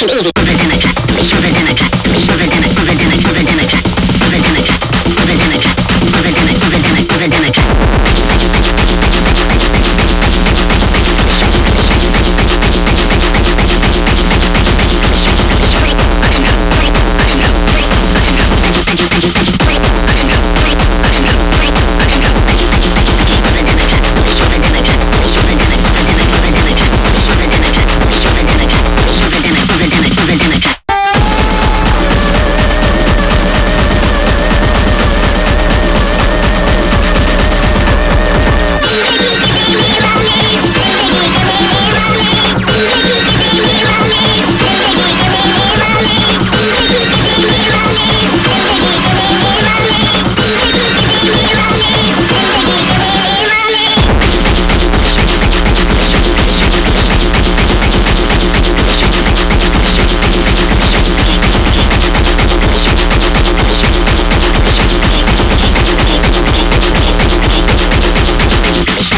take easy.